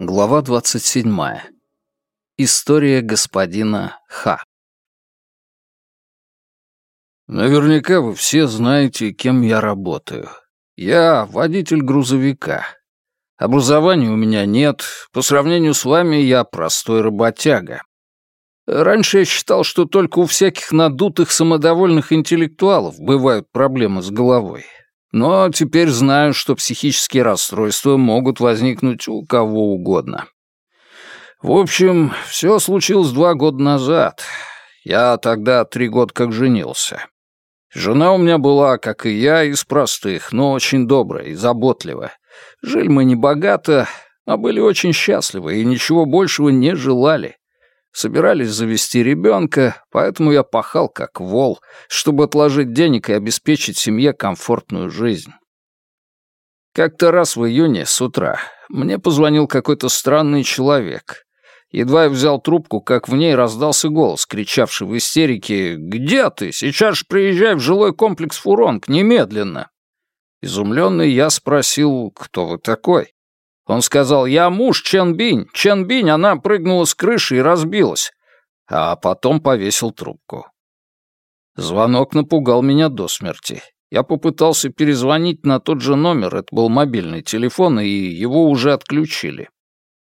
Глава 27. История господина Х. Наверняка вы все знаете, кем я работаю. Я водитель грузовика. Образования у меня нет. По сравнению с вами я простой работяга. Раньше я считал, что только у всяких надутых самодовольных интеллектуалов бывают проблемы с головой. Но теперь знаю, что психические расстройства могут возникнуть у кого угодно. В общем, все случилось два года назад. Я тогда три года как женился. Жена у меня была, как и я, из простых, но очень добрая и заботливая. Жили мы не богато, а были очень счастливы и ничего большего не желали. Собирались завести ребенка, поэтому я пахал как вол, чтобы отложить денег и обеспечить семье комфортную жизнь. Как-то раз в июне с утра мне позвонил какой-то странный человек. Едва я взял трубку, как в ней раздался голос, кричавший в истерике «Где ты? Сейчас же приезжай в жилой комплекс «Фуронг» немедленно!» Изумленный я спросил, кто вы такой? Он сказал, я муж Чен Бинь. Чен Бинь, она прыгнула с крыши и разбилась. А потом повесил трубку. Звонок напугал меня до смерти. Я попытался перезвонить на тот же номер, это был мобильный телефон, и его уже отключили.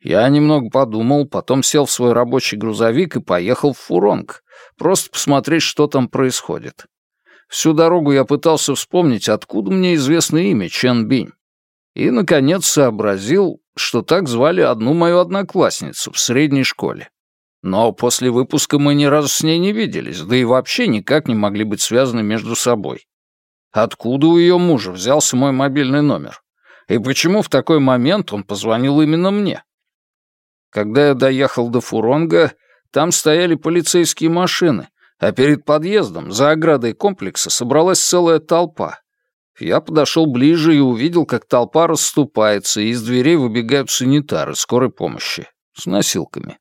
Я немного подумал, потом сел в свой рабочий грузовик и поехал в Фуронг, просто посмотреть, что там происходит. Всю дорогу я пытался вспомнить, откуда мне известно имя Чен Бинь и, наконец, сообразил, что так звали одну мою одноклассницу в средней школе. Но после выпуска мы ни разу с ней не виделись, да и вообще никак не могли быть связаны между собой. Откуда у ее мужа взялся мой мобильный номер? И почему в такой момент он позвонил именно мне? Когда я доехал до Фуронга, там стояли полицейские машины, а перед подъездом, за оградой комплекса, собралась целая толпа. Я подошел ближе и увидел, как толпа расступается, и из дверей выбегают санитары скорой помощи с носилками.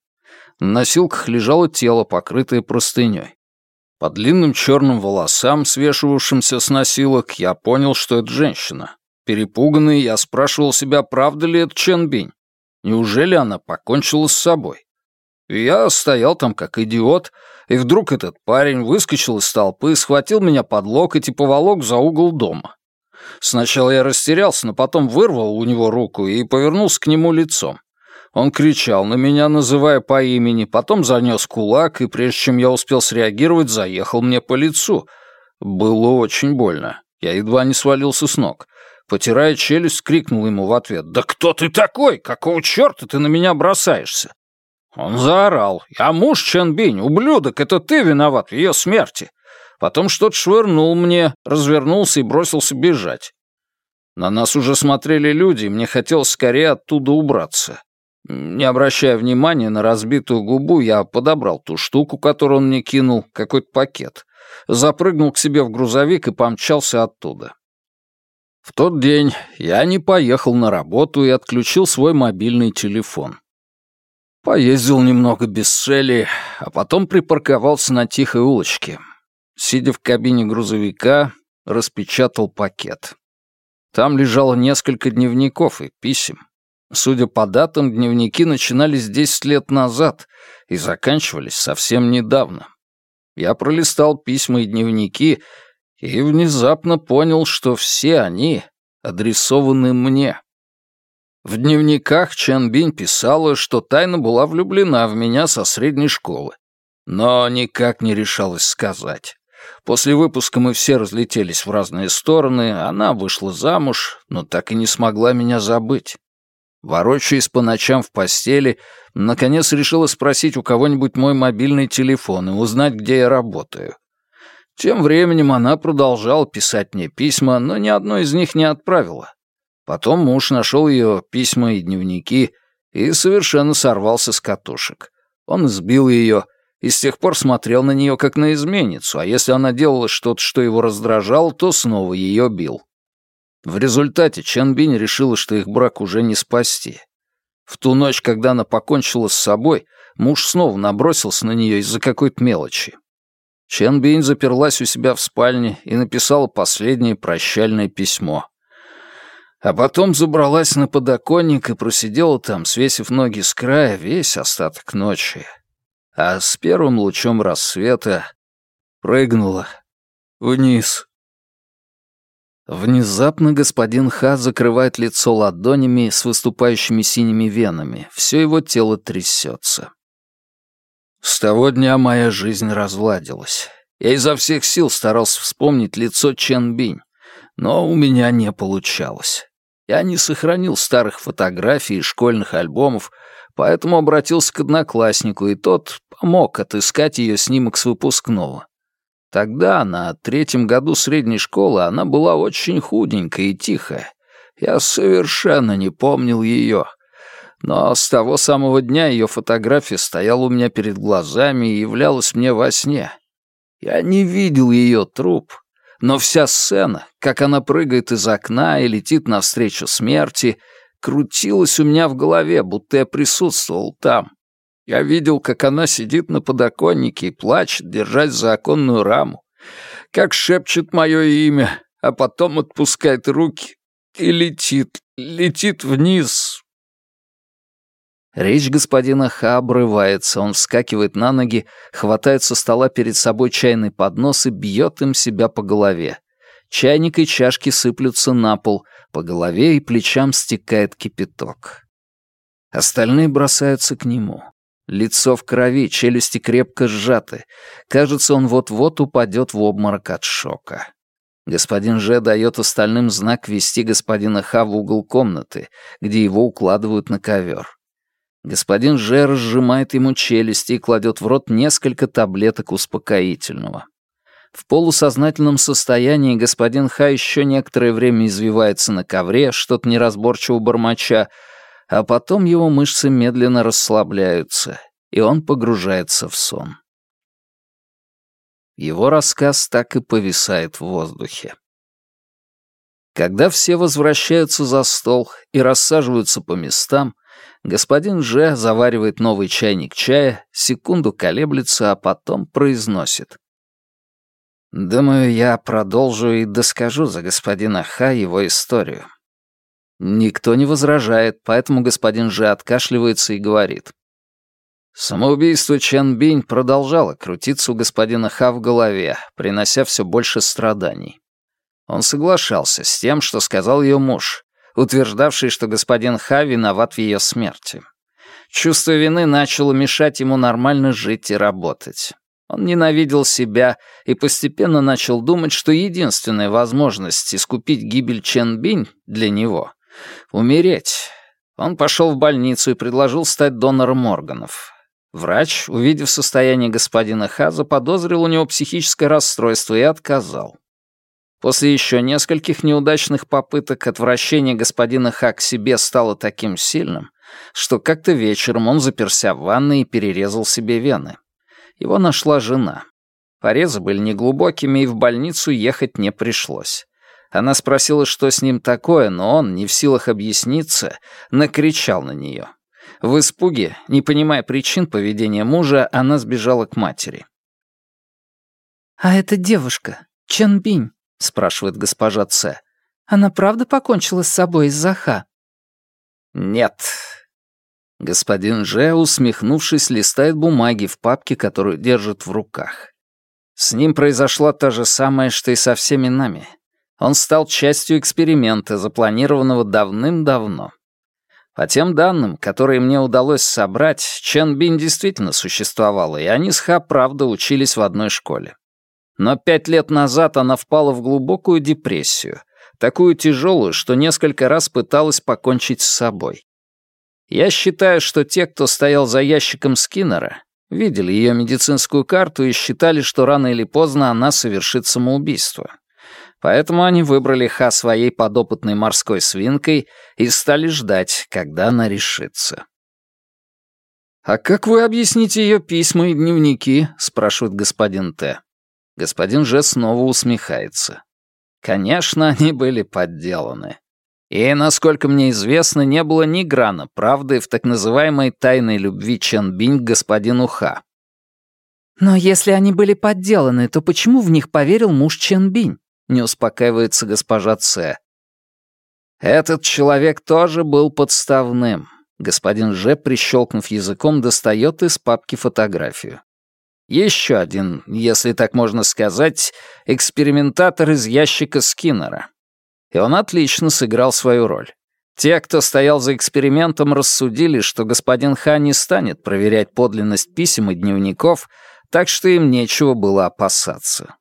На носилках лежало тело, покрытое простыней. По длинным черным волосам, свешивавшимся с носилок, я понял, что это женщина. Перепуганный, я спрашивал себя, правда ли это Чен Бинь. Неужели она покончила с собой? Я стоял там как идиот, и вдруг этот парень выскочил из толпы, схватил меня под локоть и поволок за угол дома. Сначала я растерялся, но потом вырвал у него руку и повернулся к нему лицом. Он кричал на меня, называя по имени, потом занес кулак, и прежде чем я успел среагировать, заехал мне по лицу. Было очень больно. Я едва не свалился с ног. Потирая челюсть, крикнул ему в ответ. «Да кто ты такой? Какого черта ты на меня бросаешься?» Он заорал. «Я муж Чанбинь, ублюдок, это ты виноват в ее смерти. Потом что-то швырнул мне, развернулся и бросился бежать. На нас уже смотрели люди, и мне хотелось скорее оттуда убраться. Не обращая внимания на разбитую губу, я подобрал ту штуку, которую он мне кинул, какой-то пакет, запрыгнул к себе в грузовик и помчался оттуда. В тот день я не поехал на работу и отключил свой мобильный телефон. Поездил немного без цели, а потом припарковался на тихой улочке, сидя в кабине грузовика, распечатал пакет. Там лежало несколько дневников и писем. Судя по датам, дневники начинались 10 лет назад и заканчивались совсем недавно. Я пролистал письма и дневники и внезапно понял, что все они адресованы мне. В дневниках Чан Бинь писала, что тайно была влюблена в меня со средней школы, но никак не решалась сказать. После выпуска мы все разлетелись в разные стороны, она вышла замуж, но так и не смогла меня забыть. Ворочаясь по ночам в постели, наконец решила спросить у кого-нибудь мой мобильный телефон и узнать, где я работаю. Тем временем она продолжала писать мне письма, но ни одно из них не отправила. Потом муж нашел ее письма и дневники и совершенно сорвался с катушек. Он сбил ее, и с тех пор смотрел на нее как на изменницу, а если она делала что-то, что его раздражало, то снова ее бил. В результате Чан Бинь решила, что их брак уже не спасти. В ту ночь, когда она покончила с собой, муж снова набросился на нее из-за какой-то мелочи. Чен Бинь заперлась у себя в спальне и написала последнее прощальное письмо. А потом забралась на подоконник и просидела там, свесив ноги с края, весь остаток ночи. А с первым лучом рассвета прыгнула вниз. Внезапно господин Ха закрывает лицо ладонями с выступающими синими венами. Все его тело трясется. С того дня моя жизнь разладилась. Я изо всех сил старался вспомнить лицо Чен Бинь, но у меня не получалось. Я не сохранил старых фотографий и школьных альбомов, поэтому обратился к однокласснику, и тот помог отыскать ее снимок с выпускного. Тогда, на третьем году средней школы, она была очень худенькая и тихая. Я совершенно не помнил ее — но с того самого дня ее фотография стояла у меня перед глазами и являлась мне во сне. Я не видел ее труп, но вся сцена, как она прыгает из окна и летит навстречу смерти, крутилась у меня в голове, будто я присутствовал там. Я видел, как она сидит на подоконнике и плачет, держась за оконную раму, как шепчет мое имя, а потом отпускает руки и летит, летит вниз, Речь господина Ха обрывается, он вскакивает на ноги, хватает со стола перед собой чайный поднос и бьет им себя по голове. Чайник и чашки сыплются на пол, по голове и плечам стекает кипяток. Остальные бросаются к нему. Лицо в крови, челюсти крепко сжаты. Кажется, он вот-вот упадет в обморок от шока. Господин Же дает остальным знак вести господина Ха в угол комнаты, где его укладывают на ковер. Господин Жер сжимает ему челюсти и кладет в рот несколько таблеток успокоительного. В полусознательном состоянии господин Ха еще некоторое время извивается на ковре, что-то неразборчиво бормоча, а потом его мышцы медленно расслабляются, и он погружается в сон. Его рассказ так и повисает в воздухе. Когда все возвращаются за стол и рассаживаются по местам, Господин Же заваривает новый чайник чая, секунду колеблется, а потом произносит. «Думаю, я продолжу и доскажу за господина Ха его историю». Никто не возражает, поэтому господин Же откашливается и говорит. Самоубийство Чен Бинь продолжало крутиться у господина Ха в голове, принося все больше страданий. Он соглашался с тем, что сказал ее муж, утверждавший, что господин Ха виноват в ее смерти. Чувство вины начало мешать ему нормально жить и работать. Он ненавидел себя и постепенно начал думать, что единственная возможность искупить гибель Чен Бинь для него — умереть. Он пошел в больницу и предложил стать донором органов. Врач, увидев состояние господина Ха, заподозрил у него психическое расстройство и отказал. После еще нескольких неудачных попыток отвращение господина Ха к себе стало таким сильным, что как-то вечером он заперся в ванной и перерезал себе вены. Его нашла жена. Порезы были неглубокими, и в больницу ехать не пришлось. Она спросила, что с ним такое, но он, не в силах объясниться, накричал на нее. В испуге, не понимая причин поведения мужа, она сбежала к матери. «А эта девушка, Чен Бинь, — спрашивает госпожа Ц. «Она правда покончила с собой из-за Ха?» «Нет». Господин Же, усмехнувшись, листает бумаги в папке, которую держит в руках. С ним произошло то же самое, что и со всеми нами. Он стал частью эксперимента, запланированного давным-давно. По тем данным, которые мне удалось собрать, Чен Бин действительно существовала, и они с Ха правда учились в одной школе. Но пять лет назад она впала в глубокую депрессию, такую тяжелую, что несколько раз пыталась покончить с собой. Я считаю, что те, кто стоял за ящиком Скиннера, видели ее медицинскую карту и считали, что рано или поздно она совершит самоубийство. Поэтому они выбрали Ха своей подопытной морской свинкой и стали ждать, когда она решится. «А как вы объясните ее письма и дневники?» — спрашивает господин Т. Господин Же снова усмехается. Конечно, они были подделаны. И, насколько мне известно, не было ни грана правды в так называемой тайной любви Чен Бинь к господину Ха. Но если они были подделаны, то почему в них поверил муж Чен Бинь? Не успокаивается госпожа Ц. Этот человек тоже был подставным. Господин Ж, прищелкнув языком, достает из папки фотографию. Еще один, если так можно сказать, экспериментатор из ящика Скиннера. И он отлично сыграл свою роль. Те, кто стоял за экспериментом, рассудили, что господин Ха не станет проверять подлинность писем и дневников, так что им нечего было опасаться.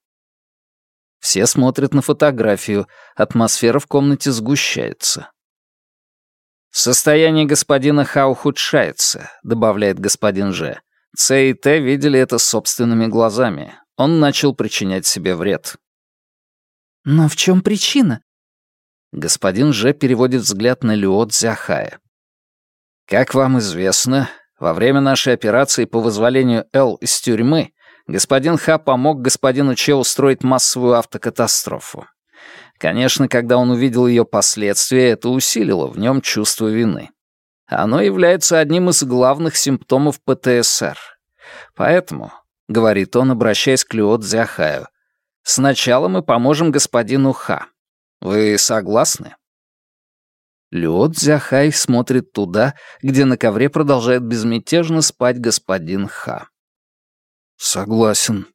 Все смотрят на фотографию, атмосфера в комнате сгущается. «Состояние господина Ха ухудшается», — добавляет господин Ж. Ц и Т видели это собственными глазами. Он начал причинять себе вред. «Но в чем причина?» Господин Ж переводит взгляд на Люо Цзяхая. «Как вам известно, во время нашей операции по вызволению Л из тюрьмы господин Ха помог господину Че устроить массовую автокатастрофу. Конечно, когда он увидел ее последствия, это усилило в нем чувство вины. Оно является одним из главных симптомов ПТСР. Поэтому, — говорит он, обращаясь к Люо Цзяхаю, — сначала мы поможем господину Ха. Вы согласны? Люо Цзяхай смотрит туда, где на ковре продолжает безмятежно спать господин Ха. «Согласен»,